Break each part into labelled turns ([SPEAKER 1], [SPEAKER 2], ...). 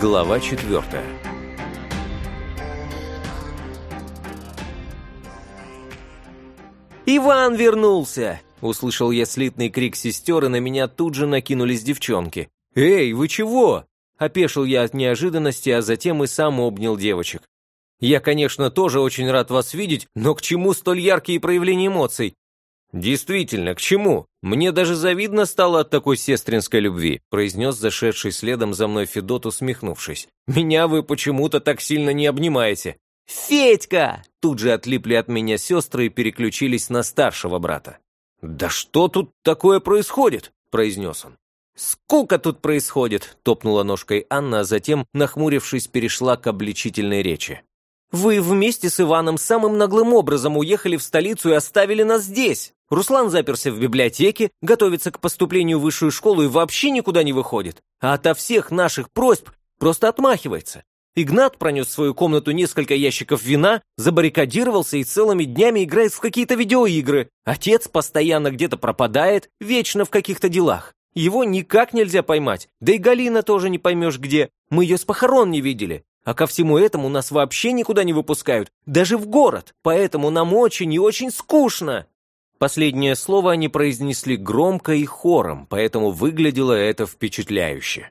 [SPEAKER 1] Глава четвертая.
[SPEAKER 2] «Иван вернулся!» — услышал я слитный крик сестер, и на меня тут же накинулись девчонки. «Эй, вы чего?» — опешил я от неожиданности, а затем и сам обнял девочек. «Я, конечно, тоже очень рад вас видеть, но к чему столь яркие проявления эмоций?» «Действительно, к чему? Мне даже завидно стало от такой сестринской любви», произнес зашедший следом за мной Федот, усмехнувшись. «Меня вы почему-то так сильно не обнимаете». «Федька!» Тут же отлипли от меня сестры и переключились на старшего брата. «Да что тут такое происходит?» – произнес он. «Скука тут происходит!» – топнула ножкой Анна, а затем, нахмурившись, перешла к обличительной речи. «Вы вместе с Иваном самым наглым образом уехали в столицу и оставили нас здесь. Руслан заперся в библиотеке, готовится к поступлению в высшую школу и вообще никуда не выходит. А ото всех наших просьб просто отмахивается. Игнат пронес в свою комнату несколько ящиков вина, забаррикадировался и целыми днями играет в какие-то видеоигры. Отец постоянно где-то пропадает, вечно в каких-то делах. Его никак нельзя поймать. Да и Галина тоже не поймешь где. Мы ее с похорон не видели. А ко всему этому нас вообще никуда не выпускают, даже в город. Поэтому нам очень и очень скучно. Последнее слово они произнесли громко и хором, поэтому выглядело это впечатляюще.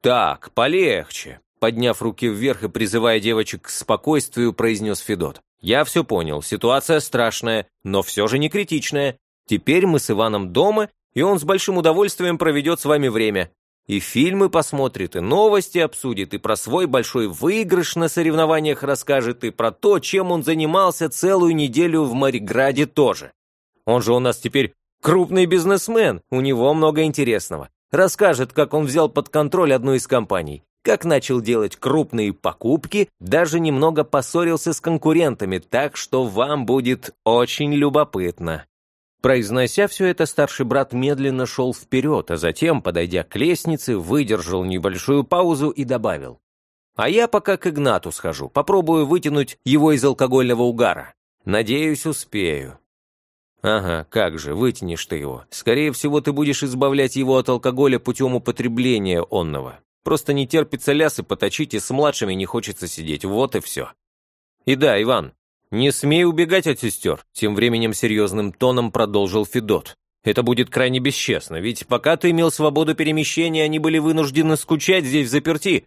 [SPEAKER 2] «Так, полегче», Подняв руки вверх и призывая девочек к спокойствию, произнес Федот. «Я все понял, ситуация страшная, но все же не критичная. Теперь мы с Иваном дома, и он с большим удовольствием проведет с вами время. И фильмы посмотрит, и новости обсудит, и про свой большой выигрыш на соревнованиях расскажет, и про то, чем он занимался целую неделю в Мариграде тоже. Он же у нас теперь крупный бизнесмен, у него много интересного. Расскажет, как он взял под контроль одну из компаний как начал делать крупные покупки, даже немного поссорился с конкурентами, так что вам будет очень любопытно. Произнося все это, старший брат медленно шел вперед, а затем, подойдя к лестнице, выдержал небольшую паузу и добавил. «А я пока к Игнату схожу, попробую вытянуть его из алкогольного угара. Надеюсь, успею». «Ага, как же, вытянешь ты его. Скорее всего, ты будешь избавлять его от алкоголя путем употребления онного. Просто не терпится лясы поточить, и с младшими не хочется сидеть, вот и все. И да, Иван, не смей убегать от сестер, тем временем серьезным тоном продолжил Федот. Это будет крайне бесчестно, ведь пока ты имел свободу перемещения, они были вынуждены скучать здесь в заперти.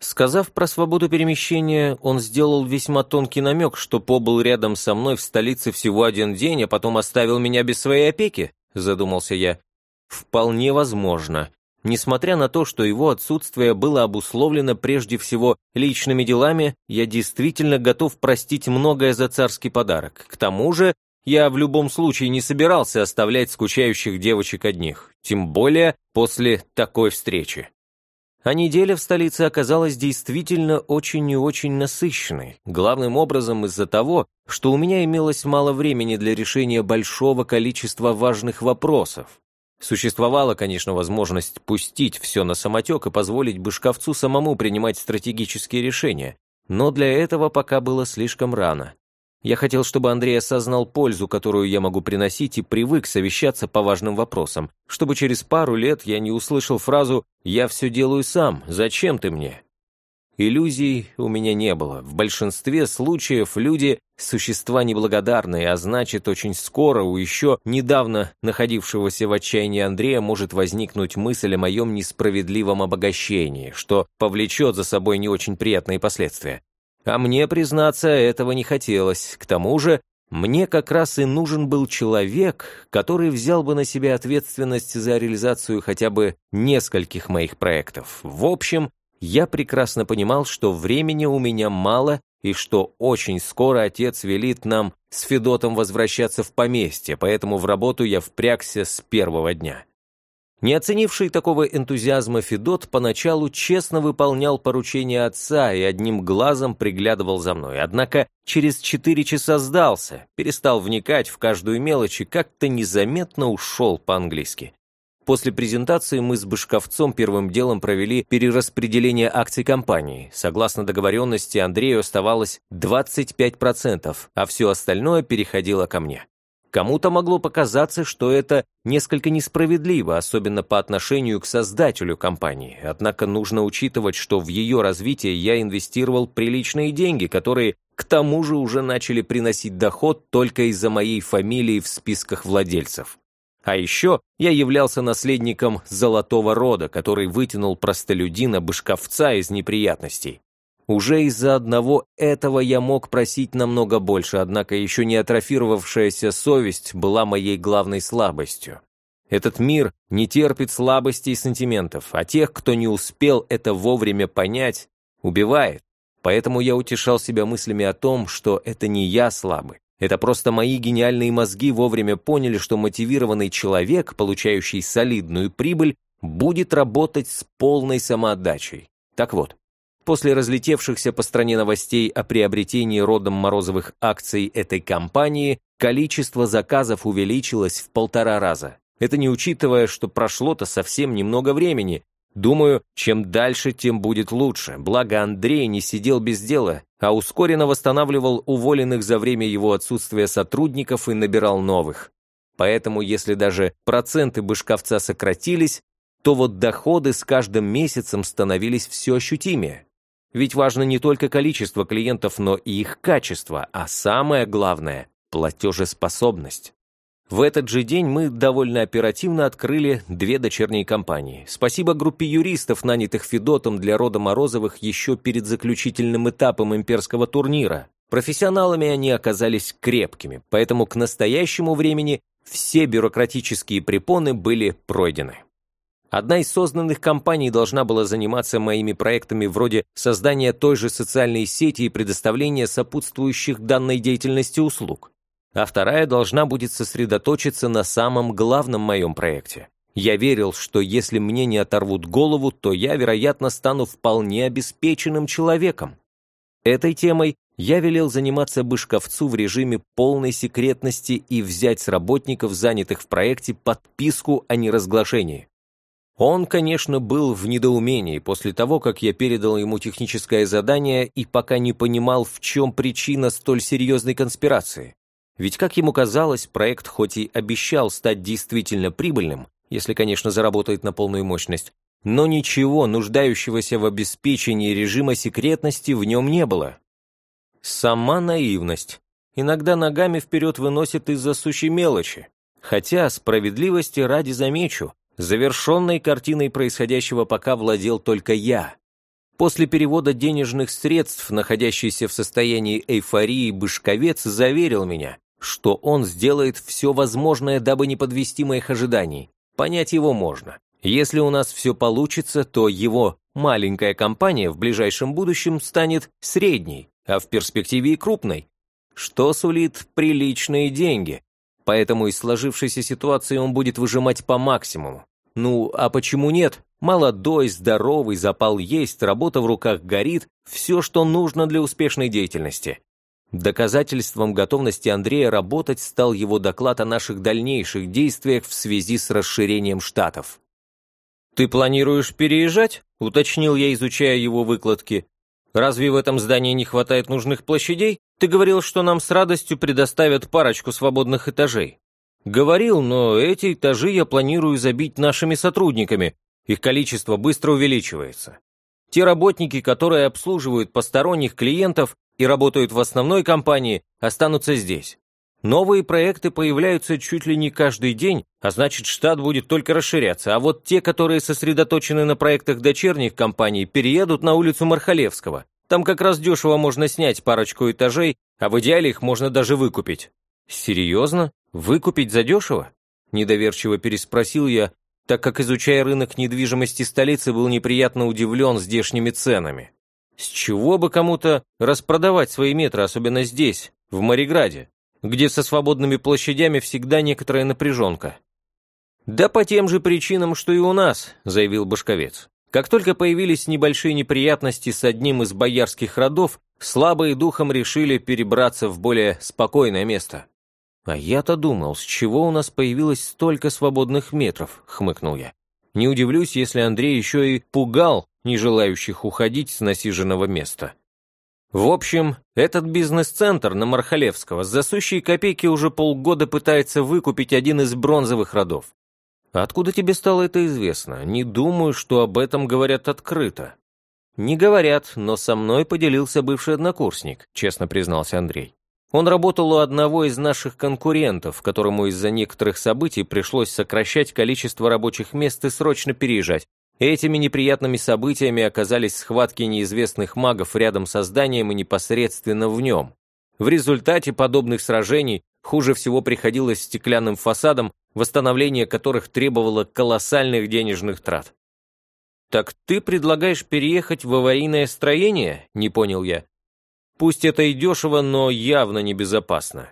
[SPEAKER 2] Сказав про свободу перемещения, он сделал весьма тонкий намек, что побыл рядом со мной в столице всего один день, а потом оставил меня без своей опеки, задумался я. Вполне возможно. Несмотря на то, что его отсутствие было обусловлено прежде всего личными делами, я действительно готов простить многое за царский подарок. К тому же, я в любом случае не собирался оставлять скучающих девочек одних, тем более после такой встречи. А неделя в столице оказалась действительно очень и очень насыщенной, главным образом из-за того, что у меня имелось мало времени для решения большого количества важных вопросов. Существовала, конечно, возможность пустить все на самотек и позволить Бышковцу самому принимать стратегические решения, но для этого пока было слишком рано. Я хотел, чтобы Андрей осознал пользу, которую я могу приносить, и привык совещаться по важным вопросам, чтобы через пару лет я не услышал фразу «я все делаю сам, зачем ты мне?». Иллюзий у меня не было. В большинстве случаев люди – существа неблагодарные, а значит, очень скоро у еще недавно находившегося в отчаянии Андрея может возникнуть мысль о моем несправедливом обогащении, что повлечет за собой не очень приятные последствия. А мне, признаться, этого не хотелось. К тому же, мне как раз и нужен был человек, который взял бы на себя ответственность за реализацию хотя бы нескольких моих проектов. В общем, я прекрасно понимал, что времени у меня мало и что очень скоро отец велит нам с Федотом возвращаться в поместье, поэтому в работу я впрягся с первого дня. Не оценивший такого энтузиазма Федот поначалу честно выполнял поручения отца и одним глазом приглядывал за мной, однако через четыре часа сдался, перестал вникать в каждую мелочь и как-то незаметно ушел по-английски. После презентации мы с Бышковцом первым делом провели перераспределение акций компании. Согласно договоренности, Андрею оставалось 25%, а все остальное переходило ко мне. Кому-то могло показаться, что это несколько несправедливо, особенно по отношению к создателю компании. Однако нужно учитывать, что в ее развитие я инвестировал приличные деньги, которые к тому же уже начали приносить доход только из-за моей фамилии в списках владельцев. А еще я являлся наследником золотого рода, который вытянул простолюдина-бышковца из неприятностей. Уже из-за одного этого я мог просить намного больше, однако еще не атрофировавшаяся совесть была моей главной слабостью. Этот мир не терпит слабостей и сантиментов, а тех, кто не успел это вовремя понять, убивает. Поэтому я утешал себя мыслями о том, что это не я слабый. Это просто мои гениальные мозги вовремя поняли, что мотивированный человек, получающий солидную прибыль, будет работать с полной самоотдачей. Так вот, После разлетевшихся по стране новостей о приобретении родом Морозовых акций этой компании, количество заказов увеличилось в полтора раза. Это не учитывая, что прошло-то совсем немного времени. Думаю, чем дальше, тем будет лучше. Благо Андрей не сидел без дела, а ускоренно восстанавливал уволенных за время его отсутствия сотрудников и набирал новых. Поэтому, если даже проценты бышковца сократились, то вот доходы с каждым месяцем становились все ощутимее. Ведь важно не только количество клиентов, но и их качество, а самое главное – платежеспособность. В этот же день мы довольно оперативно открыли две дочерние компании. Спасибо группе юристов, нанятых Федотом для рода Морозовых еще перед заключительным этапом имперского турнира. Профессионалами они оказались крепкими, поэтому к настоящему времени все бюрократические препоны были пройдены. Одна из созданных компаний должна была заниматься моими проектами вроде создания той же социальной сети и предоставления сопутствующих данной деятельности услуг. А вторая должна будет сосредоточиться на самом главном моем проекте. Я верил, что если мне не оторвут голову, то я, вероятно, стану вполне обеспеченным человеком. Этой темой я велел заниматься Бышковцу в режиме полной секретности и взять с работников, занятых в проекте, подписку о неразглашении. Он, конечно, был в недоумении после того, как я передал ему техническое задание и пока не понимал, в чем причина столь серьезной конспирации. Ведь, как ему казалось, проект хоть и обещал стать действительно прибыльным, если, конечно, заработает на полную мощность, но ничего, нуждающегося в обеспечении режима секретности в нем не было. Сама наивность. Иногда ногами вперед выносит из-за сущей мелочи. Хотя, справедливости ради замечу, Завершенной картиной происходящего пока владел только я. После перевода денежных средств, находящийся в состоянии эйфории, Бышковец заверил меня, что он сделает все возможное, дабы не подвести моих ожиданий. Понять его можно. Если у нас все получится, то его маленькая компания в ближайшем будущем станет средней, а в перспективе и крупной, что сулит приличные деньги. Поэтому из сложившейся ситуации он будет выжимать по максимуму. Ну, а почему нет? Молодой, здоровый, запал есть, работа в руках горит, все, что нужно для успешной деятельности. Доказательством готовности Андрея работать стал его доклад о наших дальнейших действиях в связи с расширением штатов. «Ты планируешь переезжать?» – уточнил я, изучая его выкладки. «Разве в этом здании не хватает нужных площадей? Ты говорил, что нам с радостью предоставят парочку свободных этажей». Говорил, но эти этажи я планирую забить нашими сотрудниками, их количество быстро увеличивается. Те работники, которые обслуживают посторонних клиентов и работают в основной компании, останутся здесь. Новые проекты появляются чуть ли не каждый день, а значит штат будет только расширяться, а вот те, которые сосредоточены на проектах дочерних компаний, переедут на улицу Мархалевского. Там как раз дешево можно снять парочку этажей, а в идеале их можно даже выкупить. Серьезно? «Выкупить задешево?» – недоверчиво переспросил я, так как, изучая рынок недвижимости столицы, был неприятно удивлен здешними ценами. С чего бы кому-то распродавать свои метры, особенно здесь, в Мариграде, где со свободными площадями всегда некоторая напряженка? «Да по тем же причинам, что и у нас», – заявил Башковец. Как только появились небольшие неприятности с одним из боярских родов, слабые духом решили перебраться в более спокойное место. «А я-то думал, с чего у нас появилось столько свободных метров?» — хмыкнул я. «Не удивлюсь, если Андрей еще и пугал не желающих уходить с насиженного места». В общем, этот бизнес-центр на Мархалевского за сущие копейки уже полгода пытается выкупить один из бронзовых родов. Откуда тебе стало это известно? Не думаю, что об этом говорят открыто. Не говорят, но со мной поделился бывший однокурсник, честно признался Андрей. Он работал у одного из наших конкурентов, которому из-за некоторых событий пришлось сокращать количество рабочих мест и срочно переезжать. Этими неприятными событиями оказались схватки неизвестных магов рядом со зданием и непосредственно в нем. В результате подобных сражений хуже всего приходилось стеклянным фасадам, восстановление которых требовало колоссальных денежных трат. «Так ты предлагаешь переехать в аварийное строение?» – не понял я. «Пусть это и дешево, но явно небезопасно».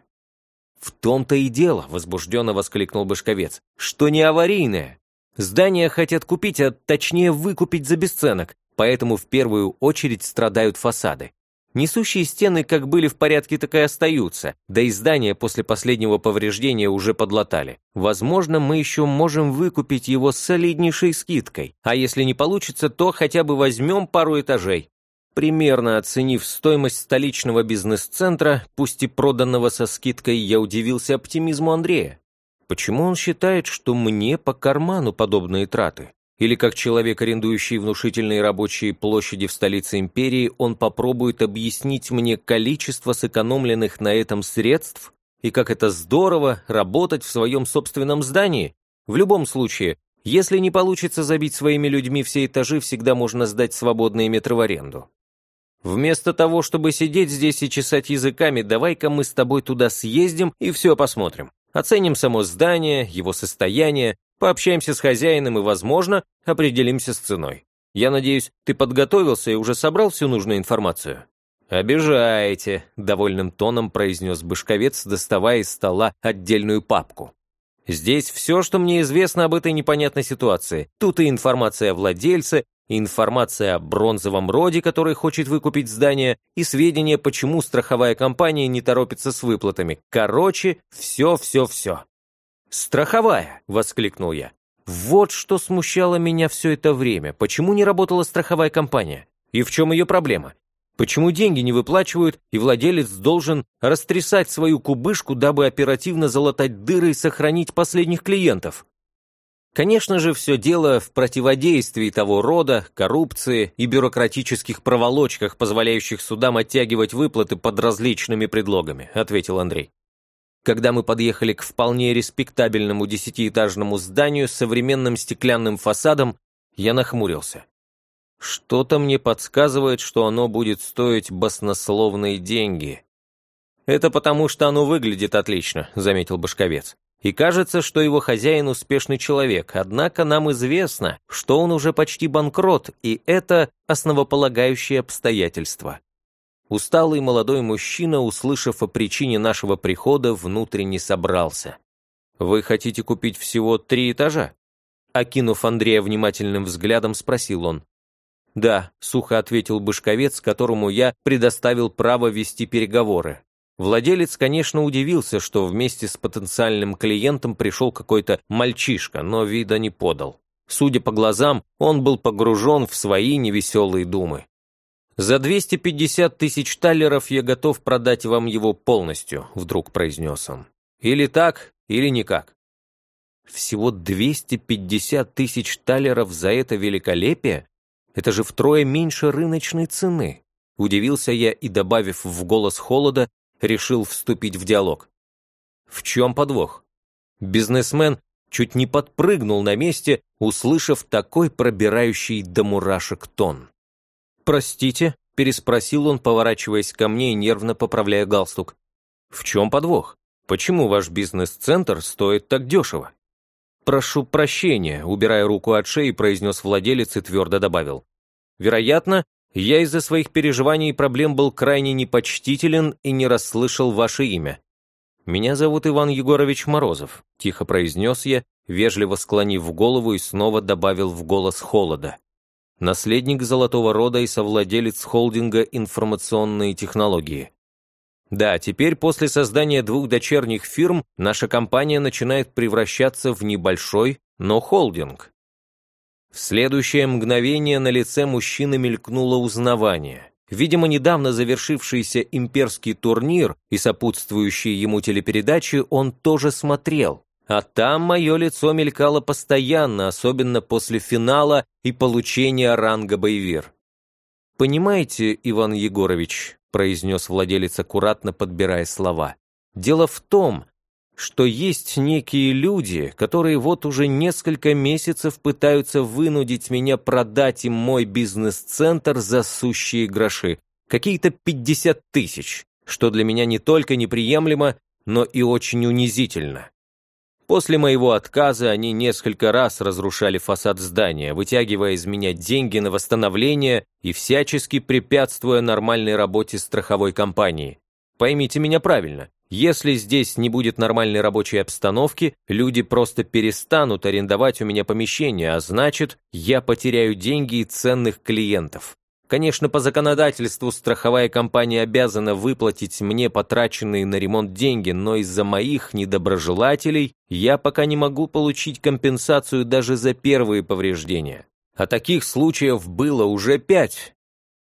[SPEAKER 2] «В том-то и дело», – возбужденно воскликнул Башковец, – «что не аварийное. Здания хотят купить, а точнее выкупить за бесценок, поэтому в первую очередь страдают фасады. Несущие стены как были в порядке, так и остаются, да и здание после последнего повреждения уже подлатали. Возможно, мы еще можем выкупить его с солиднейшей скидкой, а если не получится, то хотя бы возьмем пару этажей. Примерно оценив стоимость столичного бизнес-центра, пусть и проданного со скидкой, я удивился оптимизму Андрея. Почему он считает, что мне по карману подобные траты? Или как человек, арендующий внушительные рабочие площади в столице империи, он попробует объяснить мне количество сэкономленных на этом средств и как это здорово работать в своем собственном здании? В любом случае, если не получится забить своими людьми все этажи, всегда можно сдать свободные метры в аренду. Вместо того, чтобы сидеть здесь и чесать языками, давай-ка мы с тобой туда съездим и все посмотрим. Оценим само здание, его состояние, пообщаемся с хозяином и, возможно, определимся с ценой. Я надеюсь, ты подготовился и уже собрал всю нужную информацию?» «Обижаете», — довольным тоном произнес Бышковец, доставая из стола отдельную папку. «Здесь все, что мне известно об этой непонятной ситуации. Тут и информация о владельце, информация о бронзовом роде, который хочет выкупить здание, и сведения, почему страховая компания не торопится с выплатами. Короче, все-все-все. «Страховая!» — воскликнул я. «Вот что смущало меня все это время. Почему не работала страховая компания? И в чем ее проблема? Почему деньги не выплачивают, и владелец должен растрясать свою кубышку, дабы оперативно залатать дыры и сохранить последних клиентов? Конечно же, все дело в противодействии того рода, коррупции и бюрократических проволочках, позволяющих судам оттягивать выплаты под различными предлогами, ответил Андрей. Когда мы подъехали к вполне респектабельному десятиэтажному зданию с современным стеклянным фасадом, я нахмурился. Что-то мне подсказывает, что оно будет стоить баснословные деньги. Это потому, что оно выглядит отлично, заметил Башковец. И кажется, что его хозяин успешный человек, однако нам известно, что он уже почти банкрот, и это основополагающее обстоятельство. Усталый молодой мужчина, услышав о причине нашего прихода, внутренне собрался. «Вы хотите купить всего три этажа?» Окинув Андрея внимательным взглядом, спросил он. «Да», — сухо ответил Бышковец, которому я предоставил право вести переговоры. Владелец, конечно, удивился, что вместе с потенциальным клиентом пришел какой-то мальчишка, но вида не подал. Судя по глазам, он был погружен в свои невеселые думы. «За 250 тысяч талеров я готов продать вам его полностью», — вдруг произнес он. «Или так, или никак». Всего 250 тысяч талеров за это великолепие? Это же втрое меньше рыночной цены. Удивился я и, добавив в голос холода, решил вступить в диалог. В чем подвох? Бизнесмен чуть не подпрыгнул на месте, услышав такой пробирающий до мурашек тон. «Простите?» – переспросил он, поворачиваясь ко мне и нервно поправляя галстук. «В чем подвох? Почему ваш бизнес-центр стоит так дешево?» «Прошу прощения», – убирая руку от шеи, произнес владелец и твердо добавил. «Вероятно, я из-за своих переживаний и проблем был крайне непочтителен и не расслышал ваше имя. «Меня зовут Иван Егорович Морозов», — тихо произнес я, вежливо склонив голову и снова добавил в голос холода. Наследник золотого рода и совладелец холдинга «Информационные технологии». Да, теперь после создания двух дочерних фирм наша компания начинает превращаться в небольшой, но холдинг. В следующее мгновение на лице мужчины мелькнуло узнавание. Видимо, недавно завершившийся имперский турнир и сопутствующие ему телепередачи он тоже смотрел. А там мое лицо мелькало постоянно, особенно после финала и получения ранга боевир. «Понимаете, Иван Егорович», – произнес владелец, аккуратно подбирая слова, «дело в том, что есть некие люди, которые вот уже несколько месяцев пытаются вынудить меня продать им мой бизнес-центр за сущие гроши, какие-то 50 тысяч, что для меня не только неприемлемо, но и очень унизительно. После моего отказа они несколько раз разрушали фасад здания, вытягивая из меня деньги на восстановление и всячески препятствуя нормальной работе страховой компании. Поймите меня правильно, если здесь не будет нормальной рабочей обстановки, люди просто перестанут арендовать у меня помещение, а значит, я потеряю деньги и ценных клиентов. Конечно, по законодательству страховая компания обязана выплатить мне потраченные на ремонт деньги, но из-за моих недоброжелателей я пока не могу получить компенсацию даже за первые повреждения. А таких случаев было уже пять.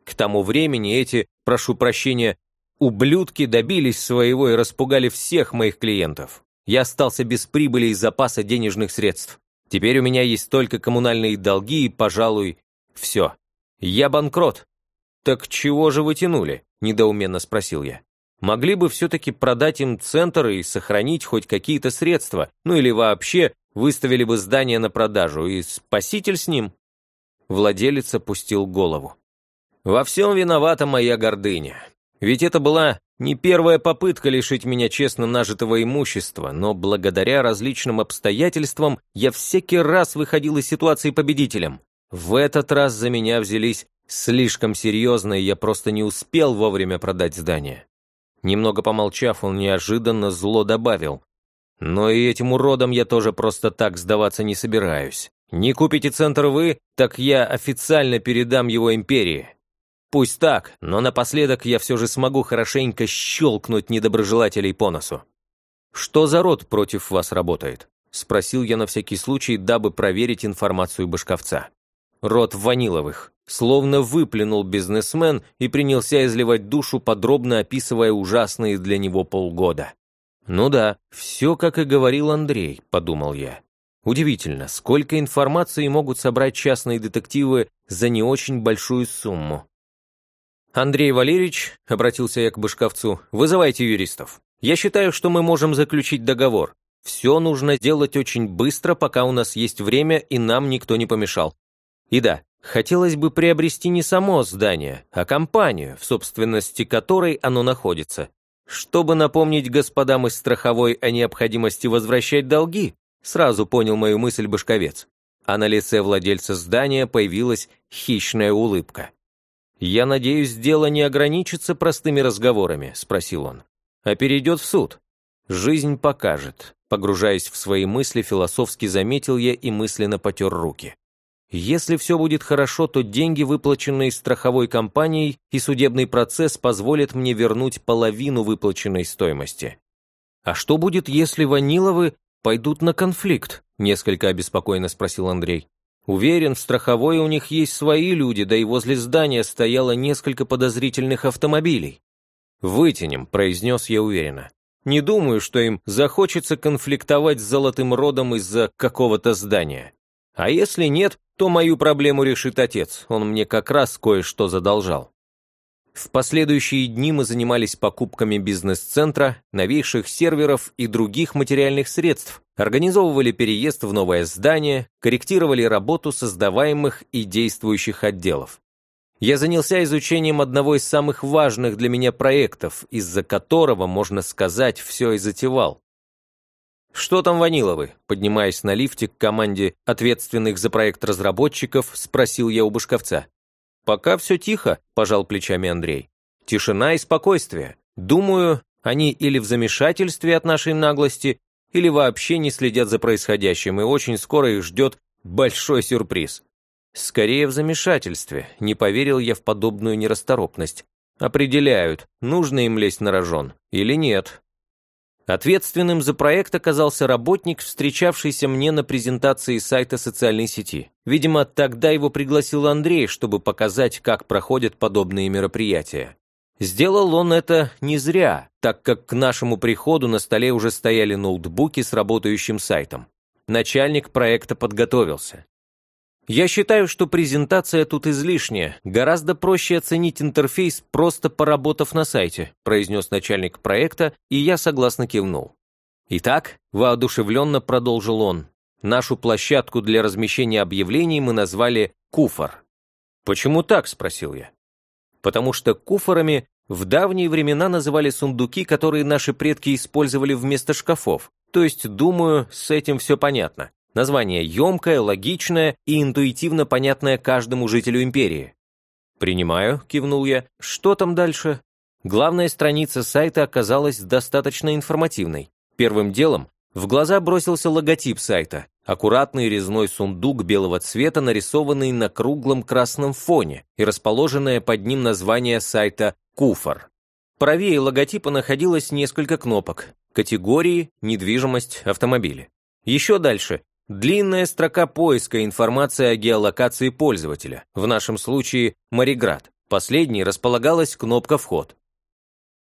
[SPEAKER 2] К тому времени эти, прошу прощения, Ублюдки добились своего и распугали всех моих клиентов. Я остался без прибыли и запаса денежных средств. Теперь у меня есть только коммунальные долги и, пожалуй, все. Я банкрот. Так чего же вы тянули? Недоуменно спросил я. Могли бы все-таки продать им центр и сохранить хоть какие-то средства, ну или вообще выставили бы здание на продажу, и спаситель с ним. Владелец опустил голову. «Во всем виновата моя гордыня. Ведь это была не первая попытка лишить меня честно нажитого имущества, но благодаря различным обстоятельствам я всякий раз выходил из ситуации победителем. В этот раз за меня взялись слишком серьезно, и я просто не успел вовремя продать здание. Немного помолчав, он неожиданно зло добавил. Но и этим уродам я тоже просто так сдаваться не собираюсь. Не купите центр вы, так я официально передам его империи. Пусть так, но напоследок я все же смогу хорошенько щелкнуть недоброжелателей по носу. «Что за род против вас работает?» – спросил я на всякий случай, дабы проверить информацию Башковца. «Род Ваниловых», словно выплюнул бизнесмен и принялся изливать душу, подробно описывая ужасные для него полгода. «Ну да, все, как и говорил Андрей», – подумал я. Удивительно, сколько информации могут собрать частные детективы за не очень большую сумму. «Андрей Валерьевич», — обратился я к Бышковцу, — «вызывайте юристов. Я считаю, что мы можем заключить договор. Все нужно делать очень быстро, пока у нас есть время, и нам никто не помешал. И да, хотелось бы приобрести не само здание, а компанию, в собственности которой оно находится. Чтобы напомнить господам из страховой о необходимости возвращать долги, сразу понял мою мысль Бышковец. А на лице владельца здания появилась хищная улыбка. «Я надеюсь, дело не ограничится простыми разговорами», — спросил он, «а перейдет в суд. Жизнь покажет». Погружаясь в свои мысли, философски заметил я и мысленно потер руки. Если все будет хорошо, то деньги, выплаченные страховой компанией, и судебный процесс позволят мне вернуть половину выплаченной стоимости. А что будет, если Ваниловы пойдут на конфликт? Несколько обеспокоенно спросил Андрей. Уверен, в страховой у них есть свои люди, да и возле здания стояло несколько подозрительных автомобилей. «Вытянем», — произнес я уверенно. «Не думаю, что им захочется конфликтовать с золотым родом из-за какого-то здания. А если нет, то мою проблему решит отец, он мне как раз кое-что задолжал». В последующие дни мы занимались покупками бизнес-центра, новейших серверов и других материальных средств, организовывали переезд в новое здание, корректировали работу создаваемых и действующих отделов. Я занялся изучением одного из самых важных для меня проектов, из-за которого, можно сказать, все и затевал. «Что там, Ваниловы?» Поднимаясь на лифте к команде ответственных за проект разработчиков, спросил я у Бышковца. «Пока все тихо», – пожал плечами Андрей. «Тишина и спокойствие. Думаю, они или в замешательстве от нашей наглости, или вообще не следят за происходящим, и очень скоро их ждет большой сюрприз». «Скорее в замешательстве», – не поверил я в подобную нерасторопность. «Определяют, нужно им лезть на рожон или нет». Ответственным за проект оказался работник, встречавшийся мне на презентации сайта социальной сети. Видимо, тогда его пригласил Андрей, чтобы показать, как проходят подобные мероприятия. Сделал он это не зря, так как к нашему приходу на столе уже стояли ноутбуки с работающим сайтом. Начальник проекта подготовился. Я считаю, что презентация тут излишняя. Гораздо проще оценить интерфейс, просто поработав на сайте, произнес начальник проекта, и я согласно кивнул. Итак, воодушевленно продолжил он, нашу площадку для размещения объявлений мы назвали «Куфор». «Почему так?» – спросил я. «Потому что куфорами в давние времена называли сундуки, которые наши предки использовали вместо шкафов. То есть, думаю, с этим все понятно. Название емкое, логичное и интуитивно понятное каждому жителю империи. «Принимаю», – кивнул я. «Что там дальше?» Главная страница сайта оказалась достаточно информативной. Первым делом в глаза бросился логотип сайта. Аккуратный резной сундук белого цвета, нарисованный на круглом красном фоне и расположенное под ним название сайта «Куфор». Правее логотипа находилось несколько кнопок. Категории, недвижимость, автомобили. Еще дальше Длинная строка поиска информации о геолокации пользователя, в нашем случае Мариград. Последней располагалась кнопка «Вход».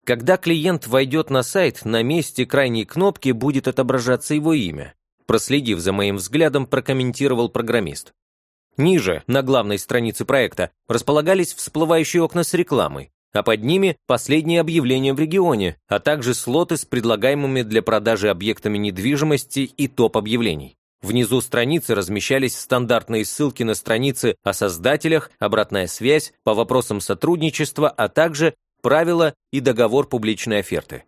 [SPEAKER 2] Когда клиент войдет на сайт, на месте крайней кнопки будет отображаться его имя. Проследив за моим взглядом, прокомментировал программист. Ниже, на главной странице проекта, располагались всплывающие окна с рекламой, а под ними последние объявления в регионе, а также слоты с предлагаемыми для продажи объектами недвижимости и топ-объявлений. Внизу страницы размещались стандартные ссылки на страницы о создателях, обратная связь по вопросам сотрудничества, а также правила и договор публичной оферты.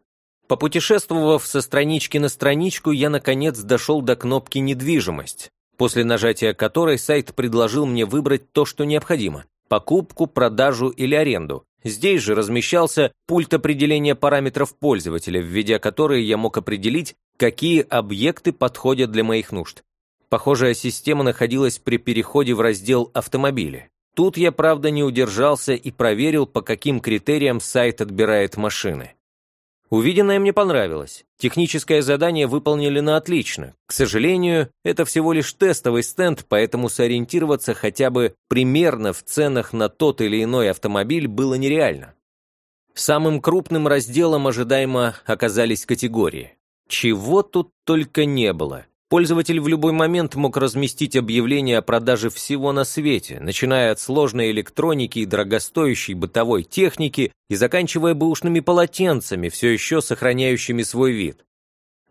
[SPEAKER 2] Попутешествовав со странички на страничку, я наконец дошел до кнопки «Недвижимость», после нажатия которой сайт предложил мне выбрать то, что необходимо – покупку, продажу или аренду. Здесь же размещался пульт определения параметров пользователя, введя которые я мог определить, какие объекты подходят для моих нужд. Похожая система находилась при переходе в раздел «Автомобили». Тут я, правда, не удержался и проверил, по каким критериям сайт отбирает машины. Увиденное мне понравилось. Техническое задание выполнили на отлично. К сожалению, это всего лишь тестовый стенд, поэтому сориентироваться хотя бы примерно в ценах на тот или иной автомобиль было нереально. Самым крупным разделом ожидаемо оказались категории. Чего тут только не было. Пользователь в любой момент мог разместить объявление о продаже всего на свете, начиная от сложной электроники и дорогостоящей бытовой техники и заканчивая бэушными полотенцами, все еще сохраняющими свой вид.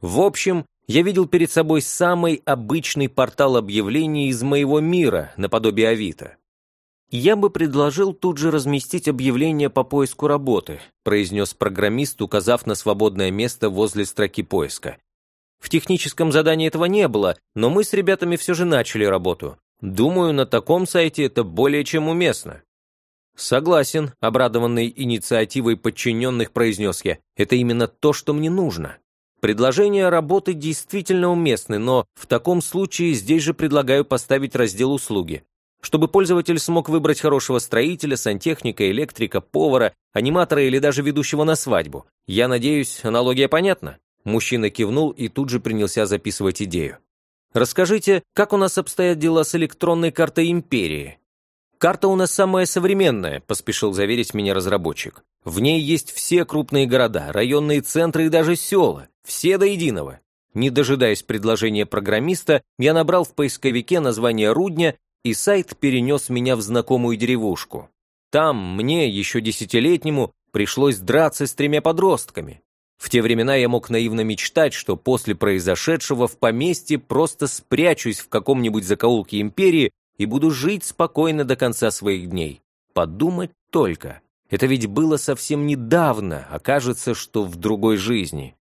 [SPEAKER 2] В общем, я видел перед собой самый обычный портал объявлений из моего мира, наподобие Авито. «Я бы предложил тут же разместить объявление по поиску работы», произнес программист, указав на свободное место возле строки поиска. В техническом задании этого не было, но мы с ребятами все же начали работу. Думаю, на таком сайте это более чем уместно. Согласен, обрадованный инициативой подчиненных произнес я. Это именно то, что мне нужно. Предложения работы действительно уместны, но в таком случае здесь же предлагаю поставить раздел «Услуги» чтобы пользователь смог выбрать хорошего строителя, сантехника, электрика, повара, аниматора или даже ведущего на свадьбу. Я надеюсь, аналогия понятна?» Мужчина кивнул и тут же принялся записывать идею. «Расскажите, как у нас обстоят дела с электронной картой империи?» «Карта у нас самая современная», – поспешил заверить меня разработчик. «В ней есть все крупные города, районные центры и даже села, все до единого». Не дожидаясь предложения программиста, я набрал в поисковике название Рудня и сайт перенес меня в знакомую деревушку. Там мне, еще десятилетнему, пришлось драться с тремя подростками. В те времена я мог наивно мечтать, что после произошедшего в поместье просто спрячусь в каком-нибудь закоулке империи и буду жить спокойно до конца своих дней. Подумать только. Это ведь было совсем недавно, окажется, что в другой жизни.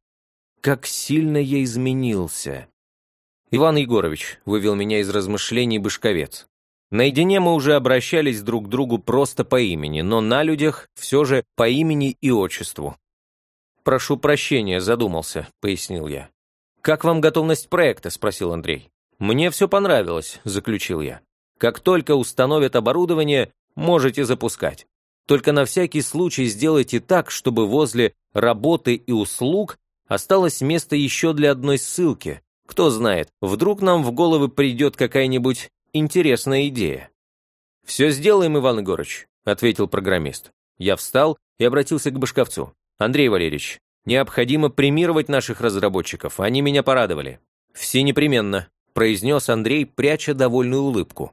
[SPEAKER 2] Как сильно я изменился. Иван Егорович вывел меня из размышлений Бышковец. Наедине мы уже обращались друг к другу просто по имени, но на людях все же по имени и отчеству. «Прошу прощения, задумался», — пояснил я. «Как вам готовность проекта?» — спросил Андрей. «Мне все понравилось», — заключил я. «Как только установят оборудование, можете запускать. Только на всякий случай сделайте так, чтобы возле работы и услуг Осталось место еще для одной ссылки. Кто знает, вдруг нам в головы придет какая-нибудь интересная идея. «Все сделаем, Иван Егорыч», — ответил программист. Я встал и обратился к Башковцу. «Андрей Валерьевич, необходимо премировать наших разработчиков, они меня порадовали». «Все непременно», — произнес Андрей, пряча довольную улыбку.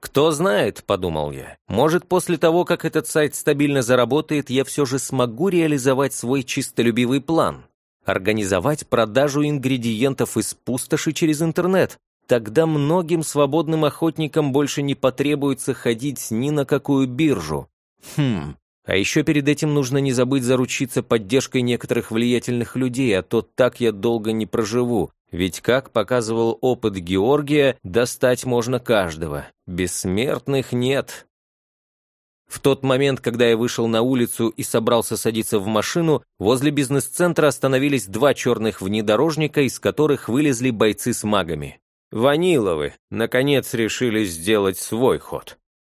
[SPEAKER 2] «Кто знает», — подумал я, — «может, после того, как этот сайт стабильно заработает, я все же смогу реализовать свой чистолюбивый план, организовать продажу ингредиентов из пустоши через интернет. Тогда многим свободным охотникам больше не потребуется ходить ни на какую биржу. Хм, а еще перед этим нужно не забыть заручиться поддержкой некоторых влиятельных людей, а то так я долго не проживу. Ведь, как показывал опыт Георгия, достать можно каждого. Бессмертных нет. В тот момент, когда я вышел на улицу и собрался садиться в машину, возле бизнес-центра остановились два черных внедорожника, из которых вылезли бойцы с магами. Ваниловы, наконец, решили сделать свой ход.